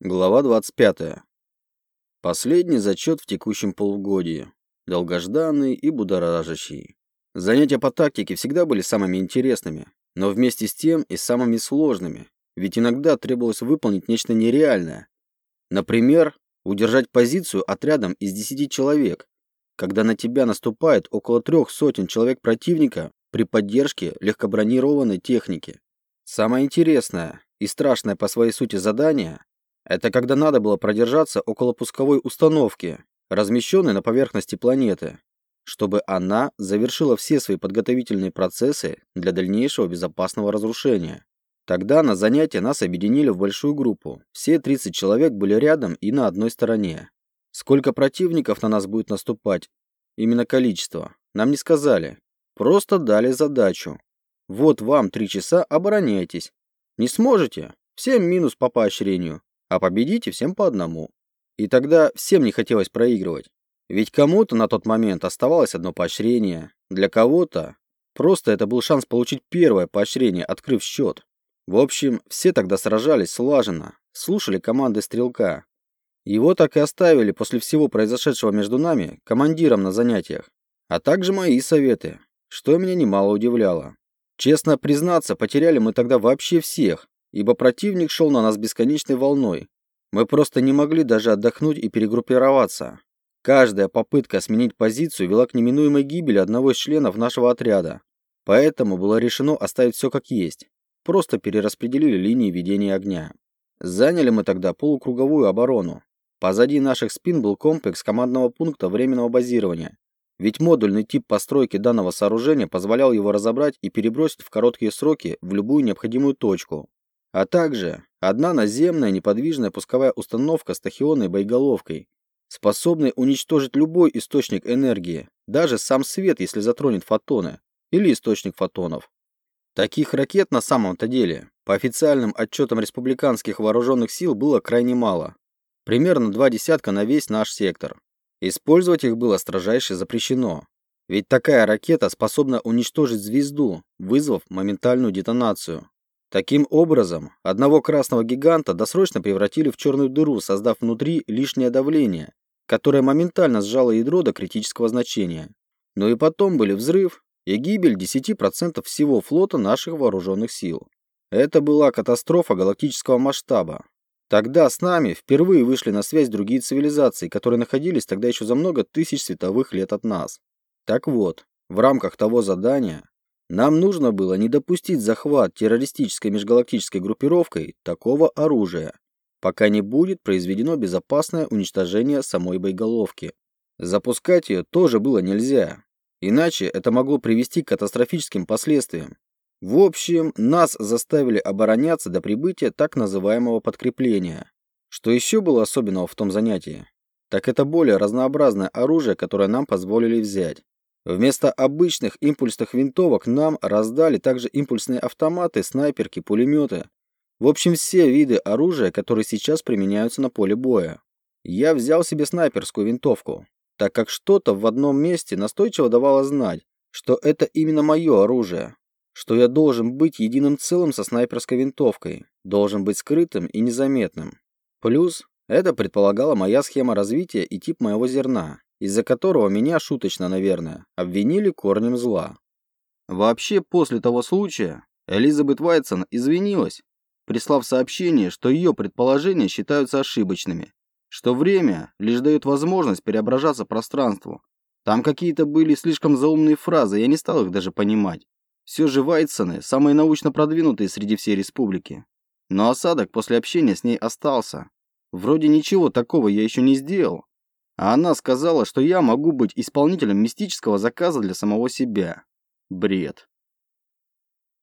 Глава 25. Последний зачет в текущем полугодии. Долгожданный и будоражащий. Занятия по тактике всегда были самыми интересными, но вместе с тем и самыми сложными, ведь иногда требовалось выполнить нечто нереальное. Например, удержать позицию отрядом из 10 человек, когда на тебя наступает около трех сотен человек противника при поддержке легкобронированной техники. Самое интересное и страшное по своей сути задание это когда надо было продержаться около пусковой установки, размещенной на поверхности планеты, чтобы она завершила все свои подготовительные процессы для дальнейшего безопасного разрушения. Тогда на занятия нас объединили в большую группу. Все 30 человек были рядом и на одной стороне. Сколько противников на нас будет наступать, именно количество, нам не сказали. Просто дали задачу. Вот вам три часа, обороняйтесь. Не сможете? Всем минус по поощрению а победите всем по одному. И тогда всем не хотелось проигрывать. Ведь кому-то на тот момент оставалось одно поощрение, для кого-то просто это был шанс получить первое поощрение, открыв счет. В общем, все тогда сражались слаженно, слушали команды стрелка. Его так и оставили после всего произошедшего между нами командиром на занятиях, а также мои советы, что меня немало удивляло. Честно признаться, потеряли мы тогда вообще всех, ибо противник шел на нас бесконечной волной. Мы просто не могли даже отдохнуть и перегруппироваться. Каждая попытка сменить позицию вела к неминуемой гибели одного из членов нашего отряда. Поэтому было решено оставить все как есть. Просто перераспределили линии ведения огня. Заняли мы тогда полукруговую оборону. Позади наших спин был комплекс командного пункта временного базирования. Ведь модульный тип постройки данного сооружения позволял его разобрать и перебросить в короткие сроки в любую необходимую точку а также одна наземная неподвижная пусковая установка с тахионной боеголовкой, способной уничтожить любой источник энергии, даже сам свет, если затронет фотоны, или источник фотонов. Таких ракет на самом-то деле, по официальным отчетам республиканских вооруженных сил, было крайне мало. Примерно два десятка на весь наш сектор. Использовать их было строжайше запрещено. Ведь такая ракета способна уничтожить звезду, вызвав моментальную детонацию. Таким образом, одного красного гиганта досрочно превратили в черную дыру, создав внутри лишнее давление, которое моментально сжало ядро до критического значения. Но и потом были взрыв и гибель 10% всего флота наших вооруженных сил. Это была катастрофа галактического масштаба. Тогда с нами впервые вышли на связь другие цивилизации, которые находились тогда еще за много тысяч световых лет от нас. Так вот, в рамках того задания нам нужно было не допустить захват террористической межгалактической группировкой такого оружия, пока не будет произведено безопасное уничтожение самой боеголовки. Запускать ее тоже было нельзя, иначе это могло привести к катастрофическим последствиям. В общем, нас заставили обороняться до прибытия так называемого подкрепления. Что еще было особенного в том занятии? Так это более разнообразное оружие, которое нам позволили взять. Вместо обычных импульсных винтовок нам раздали также импульсные автоматы, снайперки, пулеметы. В общем, все виды оружия, которые сейчас применяются на поле боя. Я взял себе снайперскую винтовку, так как что-то в одном месте настойчиво давало знать, что это именно мое оружие, что я должен быть единым целым со снайперской винтовкой, должен быть скрытым и незаметным. Плюс это предполагала моя схема развития и тип моего зерна из-за которого меня, шуточно, наверное, обвинили корнем зла. Вообще, после того случая, Элизабет Вайтсон извинилась, прислав сообщение, что ее предположения считаются ошибочными, что время лишь дает возможность преображаться пространству. Там какие-то были слишком заумные фразы, я не стал их даже понимать. Все же Вайтсоны самые научно продвинутые среди всей республики. Но осадок после общения с ней остался. Вроде ничего такого я еще не сделал, а она сказала, что я могу быть исполнителем мистического заказа для самого себя. Бред.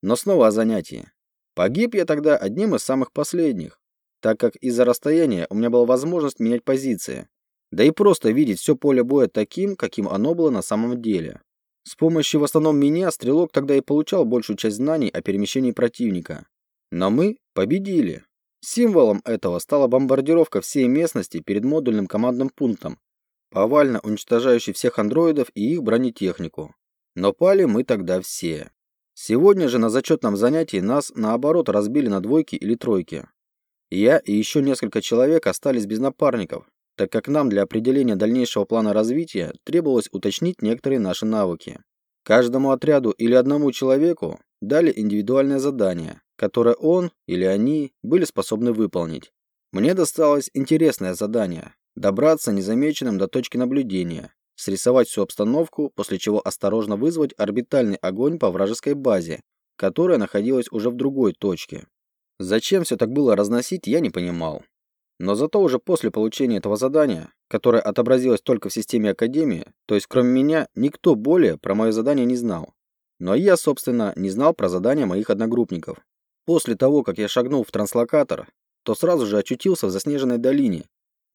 Но снова о занятии. Погиб я тогда одним из самых последних, так как из-за расстояния у меня была возможность менять позиции, да и просто видеть все поле боя таким, каким оно было на самом деле. С помощью в основном меня стрелок тогда и получал большую часть знаний о перемещении противника. Но мы победили. Символом этого стала бомбардировка всей местности перед модульным командным пунктом, повально уничтожающий всех андроидов и их бронетехнику. Но пали мы тогда все. Сегодня же на зачетном занятии нас, наоборот, разбили на двойки или тройки. Я и еще несколько человек остались без напарников, так как нам для определения дальнейшего плана развития требовалось уточнить некоторые наши навыки. Каждому отряду или одному человеку дали индивидуальное задание, которое он или они были способны выполнить. Мне досталось интересное задание – добраться незамеченным до точки наблюдения, срисовать всю обстановку, после чего осторожно вызвать орбитальный огонь по вражеской базе, которая находилась уже в другой точке. Зачем все так было разносить, я не понимал. Но зато уже после получения этого задания, которое отобразилось только в системе Академии, то есть кроме меня, никто более про мое задание не знал. Но я, собственно, не знал про задания моих одногруппников. После того, как я шагнул в транслокатор, то сразу же очутился в заснеженной долине,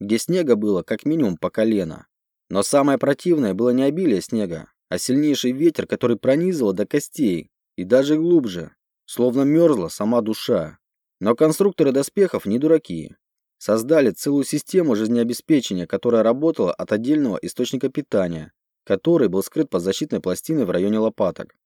где снега было как минимум по колено. Но самое противное было не обилие снега, а сильнейший ветер, который пронизывал до костей и даже глубже, словно мерзла сама душа. Но конструкторы доспехов не дураки. Создали целую систему жизнеобеспечения, которая работала от отдельного источника питания, который был скрыт под защитной пластиной в районе лопаток.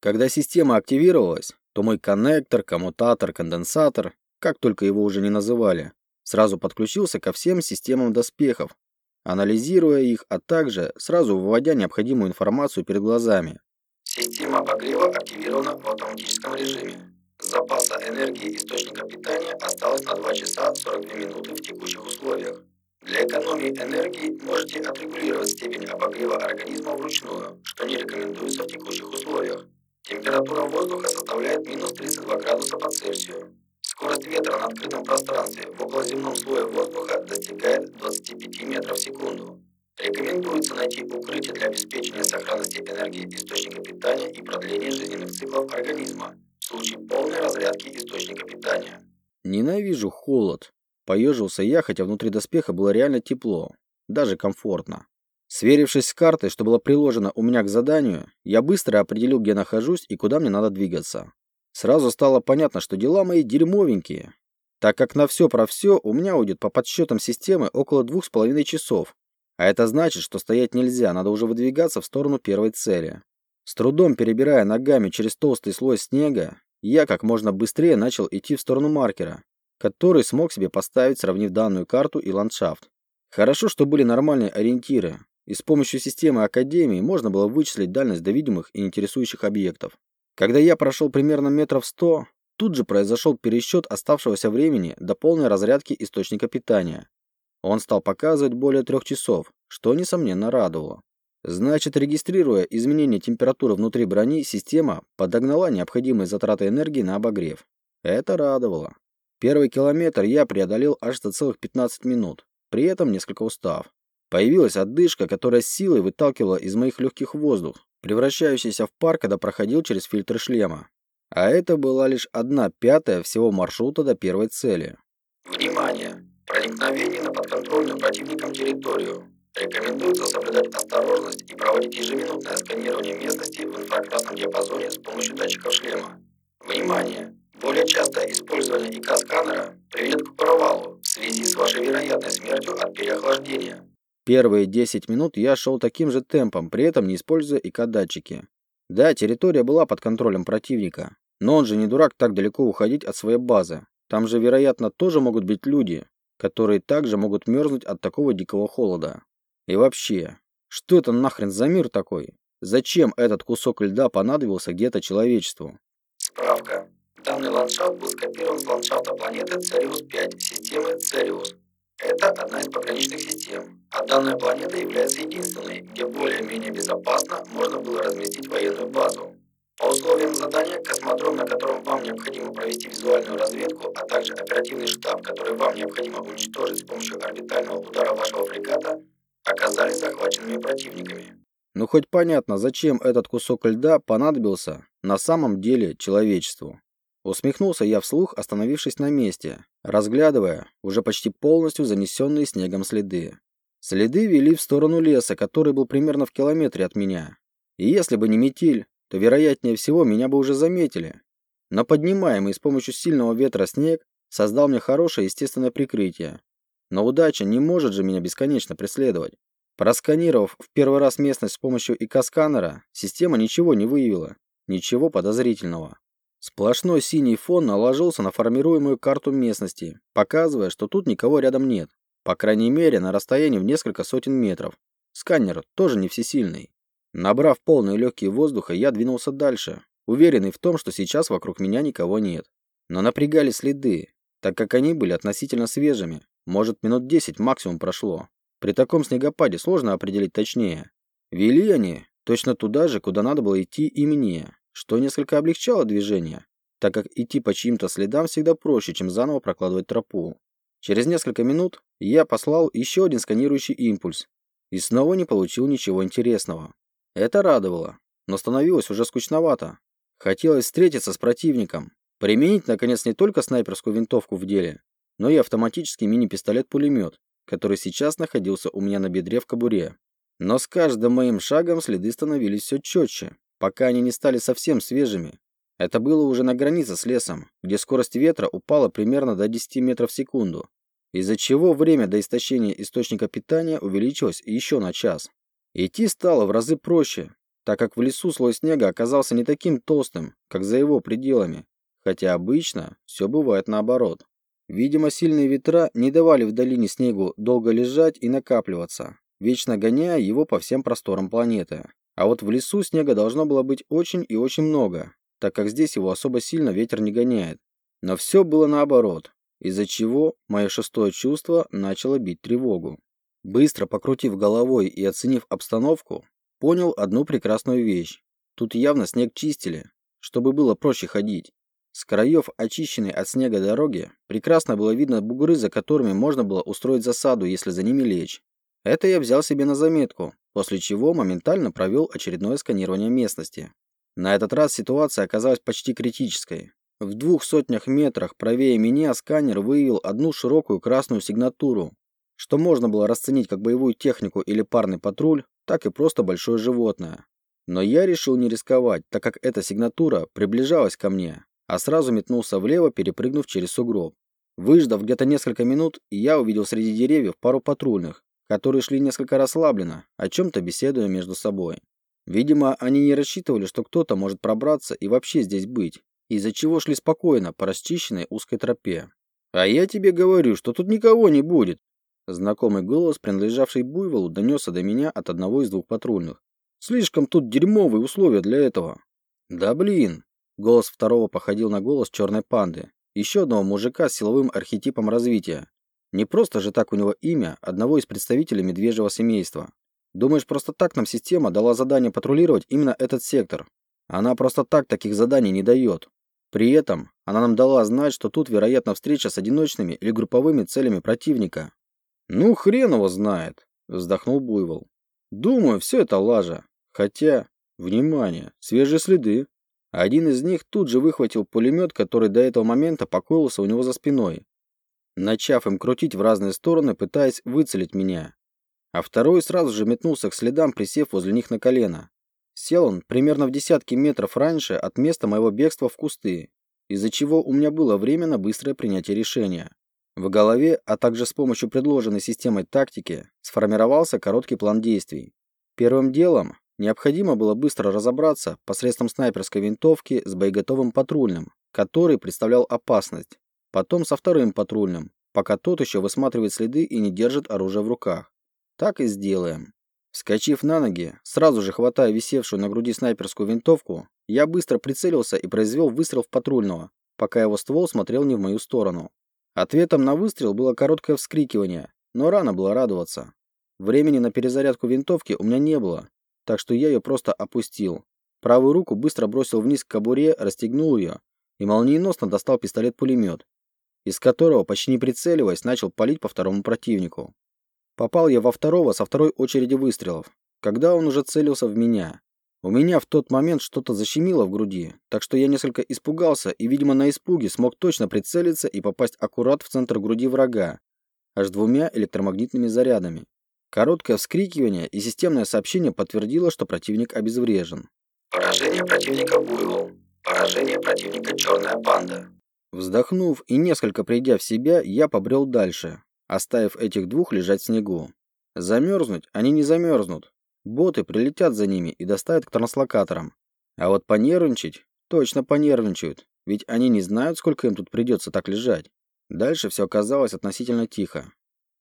Когда система активировалась, то мой коннектор, коммутатор, конденсатор, как только его уже не называли, сразу подключился ко всем системам доспехов, анализируя их, а также сразу выводя необходимую информацию перед глазами. Система обогрева активирована в автоматическом режиме. Запаса энергии источника питания осталось на 2 часа 42 минуты в текущих условиях. Для экономии энергии можете отрегулировать степень обогрева организма вручную, что не рекомендуется в текущих условиях. Температура воздуха составляет минус 32 градуса по Цельсию. Скорость ветра на открытом пространстве в околоземном слое воздуха достигает 25 метров в секунду. Рекомендуется найти укрытие для обеспечения сохранности энергии источника питания и продления жизненных циклов организма случае полной разрядки источника питания. Ненавижу холод. Поежился я, хотя внутри доспеха было реально тепло, даже комфортно. Сверившись с картой, что было приложено у меня к заданию, я быстро определил, где нахожусь и куда мне надо двигаться. Сразу стало понятно, что дела мои дерьмовенькие, так как на все про все у меня уйдет по подсчетам системы около двух с половиной часов. А это значит, что стоять нельзя, надо уже выдвигаться в сторону первой цели. С трудом перебирая ногами через толстый слой снега, я как можно быстрее начал идти в сторону маркера, который смог себе поставить, сравнив данную карту и ландшафт. Хорошо, что были нормальные ориентиры, и с помощью системы Академии можно было вычислить дальность до видимых и интересующих объектов. Когда я прошел примерно метров сто, тут же произошел пересчет оставшегося времени до полной разрядки источника питания. Он стал показывать более трех часов, что, несомненно, радовало. Значит, регистрируя изменение температуры внутри брони, система подогнала необходимые затраты энергии на обогрев. Это радовало. Первый километр я преодолел аж за целых 15 минут, при этом несколько устав. Появилась отдышка, которая силой выталкивала из моих легких воздух, превращающийся в пар, когда проходил через фильтр шлема. А это была лишь одна пятая всего маршрута до первой цели. Внимание! Проникновение на подконтрольную противником территорию. Рекомендуется соблюдать осторожность и проводить ежеминутное сканирование местности в инфракрасном диапазоне с помощью датчиков шлема. Внимание! Более частое использование ИК-сканера приведет к провалу в связи с вашей вероятной смертью от переохлаждения. Первые 10 минут я шел таким же темпом, при этом не используя ИК-датчики. Да, территория была под контролем противника, но он же не дурак так далеко уходить от своей базы. Там же, вероятно, тоже могут быть люди, которые также могут мерзнуть от такого дикого холода. И вообще, что это нахрен за мир такой? Зачем этот кусок льда понадобился где-то человечеству? Справка. Данный ландшафт был скопирован с ландшафта планеты Цериус-5 системы Цериус. Это одна из пограничных систем, а данная планета является единственной, где более-менее безопасно можно было разместить военную базу. По условиям задания, космодром, на котором вам необходимо провести визуальную разведку, а также оперативный штаб, который вам необходимо уничтожить с помощью орбитального удара вашего фрегата, оказались захваченными противниками. Ну хоть понятно, зачем этот кусок льда понадобился на самом деле человечеству. Усмехнулся я вслух, остановившись на месте, разглядывая уже почти полностью занесенные снегом следы. Следы вели в сторону леса, который был примерно в километре от меня. И если бы не метель, то вероятнее всего меня бы уже заметили. Но поднимаемый с помощью сильного ветра снег создал мне хорошее естественное прикрытие, но удача не может же меня бесконечно преследовать. Просканировав в первый раз местность с помощью ИК-сканера, система ничего не выявила, ничего подозрительного. Сплошной синий фон наложился на формируемую карту местности, показывая, что тут никого рядом нет. По крайней мере, на расстоянии в несколько сотен метров. Сканер тоже не всесильный. Набрав полные легкие воздуха, я двинулся дальше, уверенный в том, что сейчас вокруг меня никого нет. Но напрягали следы, так как они были относительно свежими. Может, минут 10 максимум прошло. При таком снегопаде сложно определить точнее. Вели они точно туда же, куда надо было идти и мне что несколько облегчало движение, так как идти по чьим-то следам всегда проще, чем заново прокладывать тропу. Через несколько минут я послал еще один сканирующий импульс и снова не получил ничего интересного. Это радовало, но становилось уже скучновато. Хотелось встретиться с противником, применить, наконец, не только снайперскую винтовку в деле, но и автоматический мини-пистолет-пулемет, который сейчас находился у меня на бедре в кобуре. Но с каждым моим шагом следы становились все четче, пока они не стали совсем свежими. Это было уже на границе с лесом, где скорость ветра упала примерно до 10 метров в секунду, из-за чего время до истощения источника питания увеличилось еще на час. Идти стало в разы проще, так как в лесу слой снега оказался не таким толстым, как за его пределами, хотя обычно все бывает наоборот. Видимо, сильные ветра не давали в долине снегу долго лежать и накапливаться, вечно гоняя его по всем просторам планеты. А вот в лесу снега должно было быть очень и очень много, так как здесь его особо сильно ветер не гоняет. Но все было наоборот, из-за чего мое шестое чувство начало бить тревогу. Быстро покрутив головой и оценив обстановку, понял одну прекрасную вещь. Тут явно снег чистили, чтобы было проще ходить. С краев очищенной от снега дороги прекрасно было видно бугры, за которыми можно было устроить засаду, если за ними лечь. Это я взял себе на заметку, после чего моментально провел очередное сканирование местности. На этот раз ситуация оказалась почти критической. В двух сотнях метрах правее меня сканер выявил одну широкую красную сигнатуру, что можно было расценить как боевую технику или парный патруль, так и просто большое животное. Но я решил не рисковать, так как эта сигнатура приближалась ко мне, а сразу метнулся влево, перепрыгнув через сугроб. Выждав где-то несколько минут, я увидел среди деревьев пару патрульных, которые шли несколько расслабленно, о чем-то беседуя между собой. Видимо, они не рассчитывали, что кто-то может пробраться и вообще здесь быть, из-за чего шли спокойно по расчищенной узкой тропе. «А я тебе говорю, что тут никого не будет!» Знакомый голос, принадлежавший Буйволу, донесся до меня от одного из двух патрульных. «Слишком тут дерьмовые условия для этого!» «Да блин!» Голос второго походил на голос черной панды, еще одного мужика с силовым архетипом развития, не просто же так у него имя одного из представителей медвежьего семейства. Думаешь, просто так нам система дала задание патрулировать именно этот сектор? Она просто так таких заданий не дает. При этом она нам дала знать, что тут, вероятно, встреча с одиночными или групповыми целями противника. «Ну, хрен его знает», – вздохнул Буйвол. «Думаю, все это лажа. Хотя, внимание, свежие следы». Один из них тут же выхватил пулемет, который до этого момента покоился у него за спиной, начав им крутить в разные стороны, пытаясь выцелить меня. А второй сразу же метнулся к следам, присев возле них на колено. Сел он примерно в десятки метров раньше от места моего бегства в кусты, из-за чего у меня было время на быстрое принятие решения. В голове, а также с помощью предложенной системой тактики, сформировался короткий план действий. Первым делом необходимо было быстро разобраться посредством снайперской винтовки с боеготовым патрульным, который представлял опасность. Потом со вторым патрульным, пока тот еще высматривает следы и не держит оружие в руках. Так и сделаем. Вскочив на ноги, сразу же хватая висевшую на груди снайперскую винтовку, я быстро прицелился и произвел выстрел в патрульного, пока его ствол смотрел не в мою сторону. Ответом на выстрел было короткое вскрикивание, но рано было радоваться. Времени на перезарядку винтовки у меня не было, так что я ее просто опустил. Правую руку быстро бросил вниз к кобуре, расстегнул ее и молниеносно достал пистолет-пулемет, из которого, почти не прицеливаясь, начал палить по второму противнику. Попал я во второго со второй очереди выстрелов, когда он уже целился в меня. У меня в тот момент что-то защемило в груди, так что я несколько испугался и, видимо, на испуге смог точно прицелиться и попасть аккурат в центр груди врага, аж двумя электромагнитными зарядами. Короткое вскрикивание и системное сообщение подтвердило, что противник обезврежен. Поражение противника Буйвол. Поражение противника Черная Панда. Вздохнув и несколько придя в себя, я побрел дальше, оставив этих двух лежать в снегу. Замерзнуть они не замерзнут. Боты прилетят за ними и доставят к транслокаторам. А вот понервничать точно понервничают, Ведь они не знают, сколько им тут придется так лежать. Дальше все оказалось относительно тихо.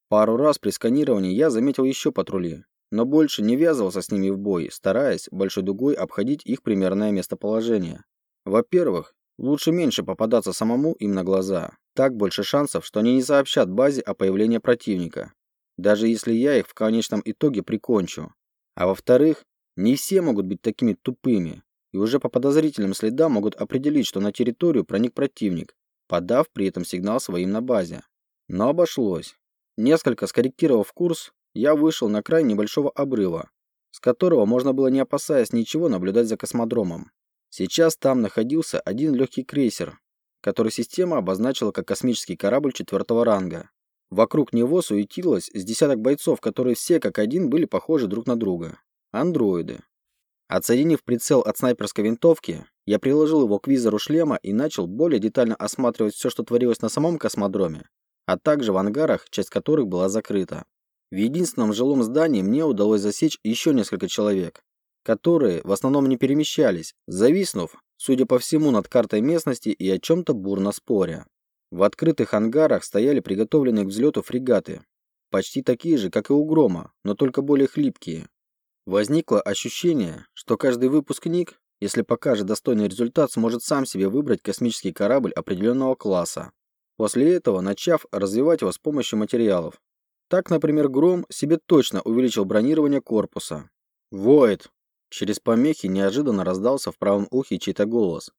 Пару раз при сканировании я заметил еще патрули, но больше не ввязывался с ними в бой, стараясь большой дугой обходить их примерное местоположение. Во-первых, лучше меньше попадаться самому им на глаза. Так больше шансов, что они не сообщат базе о появлении противника, даже если я их в конечном итоге прикончу. А во-вторых, не все могут быть такими тупыми, и уже по подозрительным следам могут определить, что на территорию проник противник, подав при этом сигнал своим на базе. Но обошлось. Несколько скорректировав курс, я вышел на край небольшого обрыва, с которого можно было не опасаясь ничего наблюдать за космодромом. Сейчас там находился один легкий крейсер, который система обозначила как космический корабль четвертого ранга. Вокруг него суетилось с десяток бойцов, которые все как один были похожи друг на друга. Андроиды. Отсоединив прицел от снайперской винтовки, я приложил его к визору шлема и начал более детально осматривать все, что творилось на самом космодроме, а также в ангарах, часть которых была закрыта. В единственном жилом здании мне удалось засечь еще несколько человек, которые в основном не перемещались, зависнув, судя по всему, над картой местности и о чем-то бурно споря. В открытых ангарах стояли приготовленные к взлету фрегаты, почти такие же, как и у Грома, но только более хлипкие. Возникло ощущение, что каждый выпускник, если покажет достойный результат, сможет сам себе выбрать космический корабль определенного класса, после этого начав развивать его с помощью материалов. Так, например, Гром себе точно увеличил бронирование корпуса. «Войд!» Через помехи неожиданно раздался в правом ухе чей-то голос.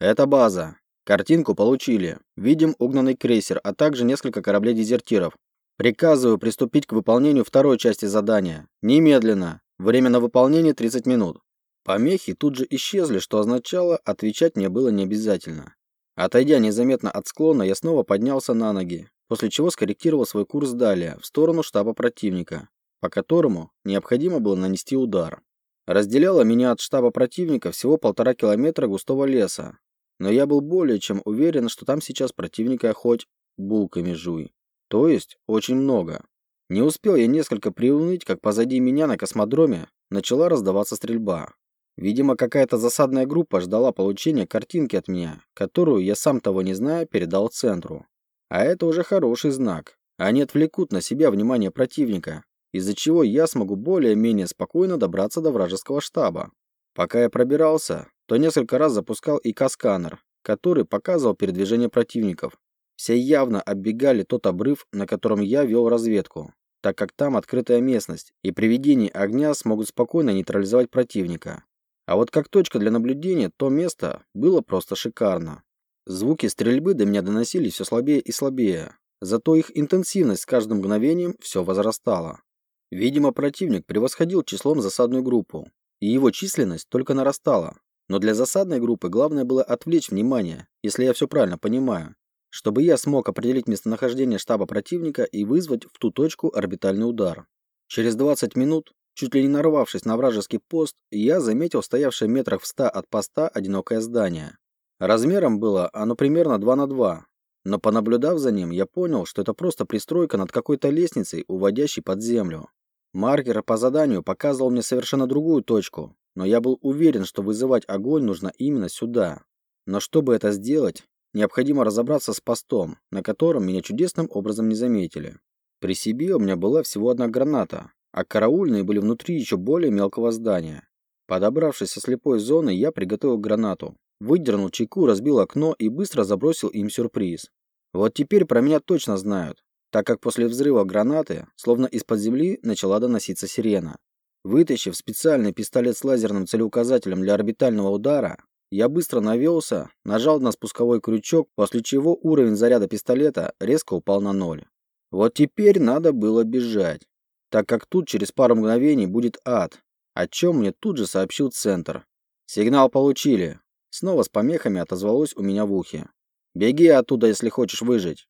«Это база. Картинку получили. Видим угнанный крейсер, а также несколько кораблей-дезертиров. Приказываю приступить к выполнению второй части задания. Немедленно. Время на выполнение 30 минут. Помехи тут же исчезли, что означало, отвечать мне было не обязательно. Отойдя незаметно от склона, я снова поднялся на ноги, после чего скорректировал свой курс далее, в сторону штаба противника, по которому необходимо было нанести удар. Разделяло меня от штаба противника всего полтора километра густого леса, но я был более чем уверен, что там сейчас противника хоть булками жуй. То есть очень много. Не успел я несколько приуныть, как позади меня на космодроме начала раздаваться стрельба. Видимо, какая-то засадная группа ждала получения картинки от меня, которую я сам того не зная передал центру. А это уже хороший знак. Они отвлекут на себя внимание противника, из-за чего я смогу более-менее спокойно добраться до вражеского штаба. Пока я пробирался, то несколько раз запускал ИК-сканер, который показывал передвижение противников, все явно оббегали тот обрыв, на котором я вел разведку, так как там открытая местность, и при ведении огня смогут спокойно нейтрализовать противника. А вот как точка для наблюдения, то место было просто шикарно. Звуки стрельбы до меня доносились все слабее и слабее, зато их интенсивность с каждым мгновением все возрастала. Видимо, противник превосходил числом засадную группу, и его численность только нарастала. Но для засадной группы главное было отвлечь внимание, если я все правильно понимаю, чтобы я смог определить местонахождение штаба противника и вызвать в ту точку орбитальный удар. Через 20 минут, чуть ли не нарвавшись на вражеский пост, я заметил стоявшее метрах в 100 от поста одинокое здание. Размером было оно примерно 2 на 2, но понаблюдав за ним, я понял, что это просто пристройка над какой-то лестницей, уводящей под землю. Маркер по заданию показывал мне совершенно другую точку, но я был уверен, что вызывать огонь нужно именно сюда. Но чтобы это сделать, Необходимо разобраться с постом, на котором меня чудесным образом не заметили. При себе у меня была всего одна граната, а караульные были внутри еще более мелкого здания. Подобравшись со слепой зоны, я приготовил гранату. Выдернул чеку, разбил окно и быстро забросил им сюрприз. Вот теперь про меня точно знают, так как после взрыва гранаты, словно из-под земли, начала доноситься сирена. Вытащив специальный пистолет с лазерным целеуказателем для орбитального удара, я быстро навелся, нажал на спусковой крючок, после чего уровень заряда пистолета резко упал на ноль. Вот теперь надо было бежать, так как тут через пару мгновений будет ад, о чем мне тут же сообщил центр. Сигнал получили. Снова с помехами отозвалось у меня в ухе. Беги оттуда, если хочешь выжить.